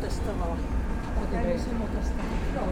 testavalla. Käydään semmo tästä. Joo.